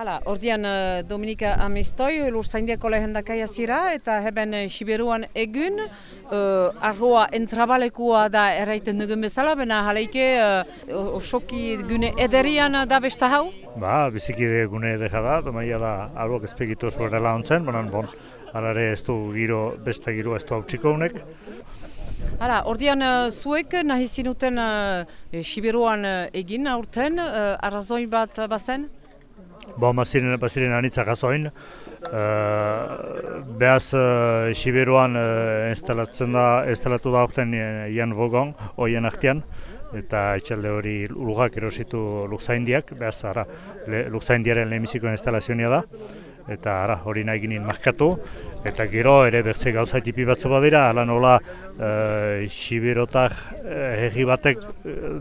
Hala, ordian uh, Dominika Amistoi, lurzaindiako lehendakaia zira, eta heben uh, Siberuan egun, uh, arroa entrabalekua da erraiten dugun bezala, bena jaleike uh, osoki gune ederian da besta hau? Ba, biziki gune edera da, domaia da arroak ezpegitu zuerela ontzen, banan bon, alare ez du giro, besta giro ez du hau txiko honek. Hala, ordian uh, zuek nahi zinuten uh, Siberuan uh, egin aurten, uh, arrazoin bat bazen? Bo, baziren, baziren anitza gazoin. Uh, behaz, uh, Siberuan uh, instalatzen da, instalatu da orten Ian Vogon, oien artean, eta etxalde hori lugak erositu lukzaindiak, behaz, ara, le, lukzaindiaren lehenbiziko instalazioa da, eta ara, hori nahi ginen markatu, eta gero ere bertze gauza tipi batzu badira, ala nola uh, Siberotak uh, batek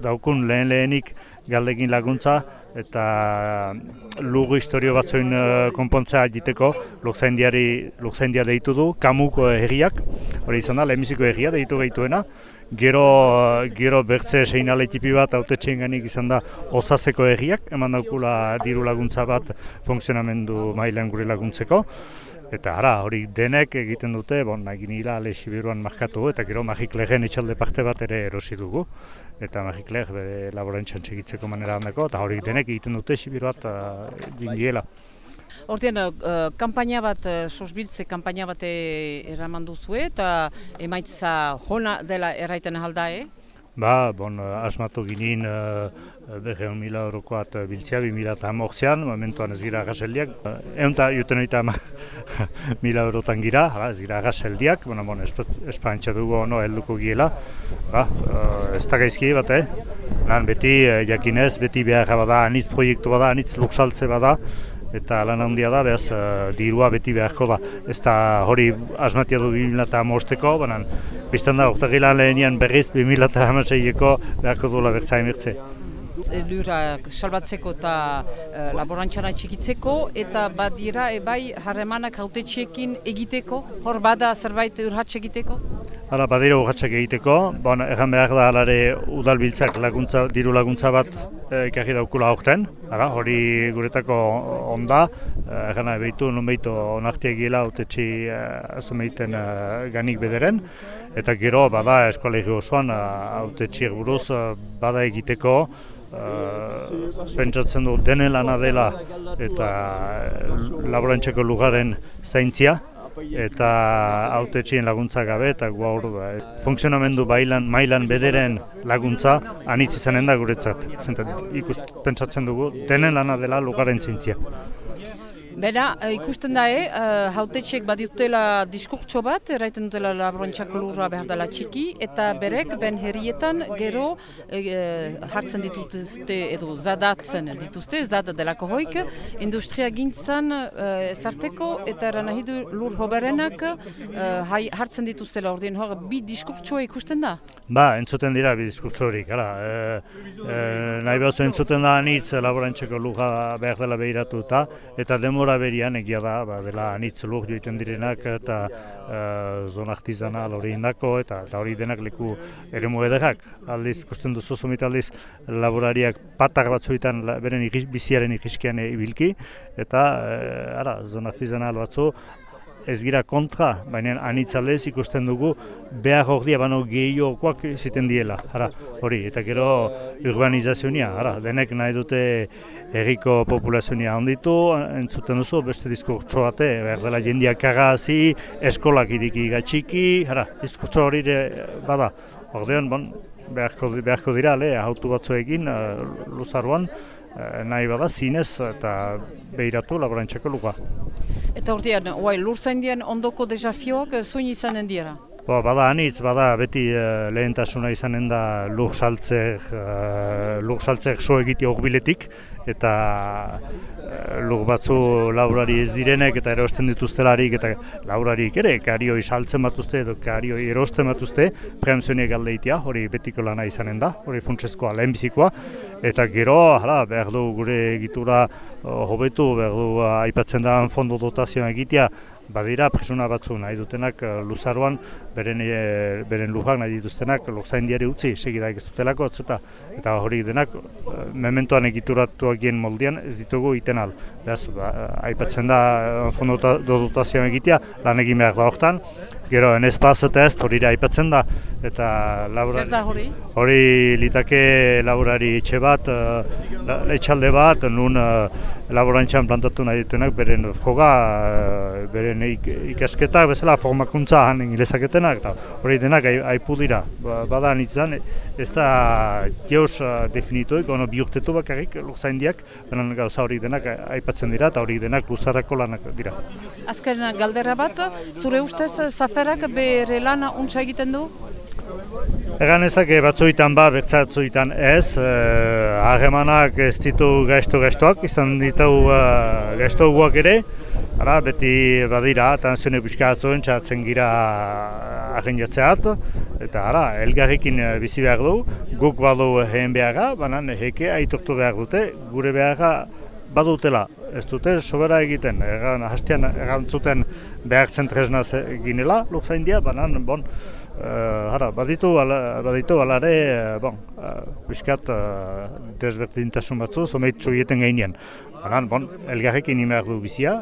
daukun lehen lehenik galdekin laguntza, eta lugu historio batzoin uh, konpontzea egiteko lukzaindia deitu du, kamuko herriak, hori izan da, lehenbiziko herria deitu gehituena, gero, gero bertze seinale tipi bat haute ganik izan da osazeko herriak, eman daukula diru laguntza bat funtzionamendu mailan gure laguntzeko, Eta ara, hori denek egiten dute, bon, nahi nila ale Sibiruan markatu, eta gero magik lehen etxalde parte bat ere erosi dugu. Eta magik lehen bere laborantxan txegitzeko manera handako, eta hori denek egiten dute Sibiru bat uh. Hortien, uh, kampaina bat, uh, sosbiltze kampaina bat eraman duzu eta emaitza hona dela erraiten alda, eh? Ba, bon, asmatu ginen uh, berreun mila eurokoat biltzea, bi mila eta amortzean, momentuan ez gira agaseldiak. Egun eta juten oita mila eurotan gira, hala, ez gira agaseldiak, bueno, bon, espantxa dugu ono helduko giela. Ba, uh, ez da gaizki bat, eh? Lan beti, jakinez, beti behar bada, anitz proiektu bada, anitz luksaltze bada, eta lan handia da, behaz, uh, dirua beti beharko da. Ez da hori asmatia du 2008-eko, banan, biztan da, orta gila lehenian berriz 2008-eko beharko duela bertza emirtze. Lura salbatzeko eta uh, laborantxara txikitzeko, eta badira ebai harremanak haute egiteko, hor bada zerbait urhatxe egiteko? Hala, badira urratxak egiteko, bon, erran behar da alare udalbiltzak laguntza, diru laguntza bat e, ikarri daukula aurten, Hala, hori guretako onda, eh, erran nahi behitu, non behitu onartiak gila, utetxi e, e, ganik bederen, eta gero, bada eskolegi osoan, utetxi buruz, bada egiteko, Uh, pentsatzen du dene lana dela eta laborantxeko lugaren zaintzia, eta autetxien laguntza gabe eta gaur ba, funtzionamendu bailan mailan bederen laguntza anitz izanen da guretzat. Zentat, ikust, pentsatzen dugu, denen lana dela lugaren zintzia. Bera, eh, ikusten da, eh, uh, hautetxek badutela diskurtso bat, erraiten dutela labrontxak lurra behar dela txiki, eta berek, ben herrietan, gero uh, hartzen dituzte edo zadatzen dituzte, zada delako hoik, industria gintzan uh, ezarteko, eta eran nahi du lur hoberenak uh, hartzen dituztela ordien hor, bi diskurtsoa ikusten da? Ba, entzuten dira bi diskurtso horik, gara. nahi behar entzuten da anitz laborantxeko lurra behar dela behiratuta, eta demo denbora berian egia da, ba, dela anitz lur joiten direnak eta uh, zona artizanal hori indako eta, eta hori denak leku ere ederrak. Aldiz, kosten duzu zomit aldiz, laborariak patak batzuetan beren ikiz, biziaren ikiskian ibilki eta uh, ara, zona artizanal batzu ez gira kontra, baina anitzalez ikusten dugu behar hori bano gehiokoak ziten diela, ara, hori, eta gero urbanizazioa, ara, denek nahi dute erriko populazioa onditu, entzuten duzu, beste diskurtso bate, behar dela jendiak kagazi, eskolak idiki gatxiki, ara, diskurtso hori bada, ordean, bon, beharko, beharko dira, le, hautu batzuekin, uh, luzaruan, nahi bada, zinez eta behiratu laborantxeko luka. Eta urtean, oai, lur zaindien ondoko desafioak zuin izanen dira? Bo, bada anitz, bada beti uh, lehentasuna izanen da lur saltzek, uh, lur saltzek so egiti biletik, eta lur batzu laurari ez direnek eta erosten dituztelarik eta laurarik ere, karioi saltzen batuzte edo karioi erosten batuzte, preemzioniek aldeitia, hori betiko lana izanen da, hori funtsezkoa lehenbizikoa, eta gero, hala, behar du gure egitura hobetu, behar du aipatzen da fondo dotazioa egitea, badira presuna batzu nahi dutenak uh, luzaroan beren, e, beren lujak nahi dituztenak lukzaindiari utzi segidak ez dutelako eta hori denak mementoan egituratuak moldean ez ditugu iten al. Beaz, ba, aipatzen da, fondo dotazioa egitea, lan egin behar da horretan, gero en espaz eta ez hori aipatzen da eta laborari Zer da hori? Hori litake laborari etxe bat, uh, etxalde bat, nun uh, laborantxan plantatu nahi dituenak beren joga, uh, beren ikasketak, bezala formakuntza han inglesaketenak, eta hori denak aipu dira. Ba, bada nintzen, ez da geos uh, definituik, ono bi urtetu bakarrik lurzain diak, benen gauza hori denak aipatzen dira, eta hori denak luzarako lanak dira. Azken galdera bat, zure ustez, zaferak bere lana untsa egiten du? Egan ezak batzuetan ba, bertzatzuetan ez, eh, harremanak ez ditu gaizto-gaiztoak, izan ditu uh, gaizto ere, ara, beti badira, zune buska atzuen txatzen gira agen jatzeat, eta ara, elgarrekin eh, bizi behar du, guk badu heen beharra, banan heke aitortu behar dute, gure beharra badutela, ez dute sobera egiten, egan hastian egantzuten behar zentrezna ginela, lukzain dia, banan, bon, uh, hara, baditu, ala, baditu alare, uh, bon, uh, biskat uh, desberdintasun batzu, zomeitzu egiten gainean. Banan, bon, elgarrekin imeak du bizia,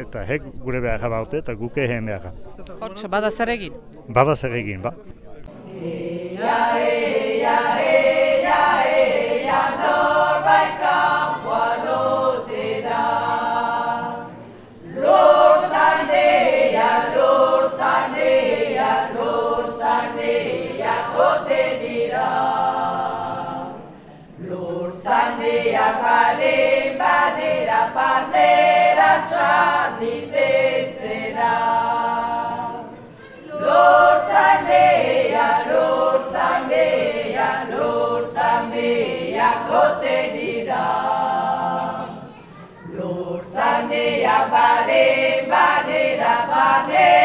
eta hek gure behar baute eta guke heen behar. Hortz, bada zer egin? Bada zer egin, ba. Eia, eia, eia, parlerà già di te sarà. L'Osanea, l'Osanea, l'Osanea, cote dirà. L'Osanea, vale, vale, la vale,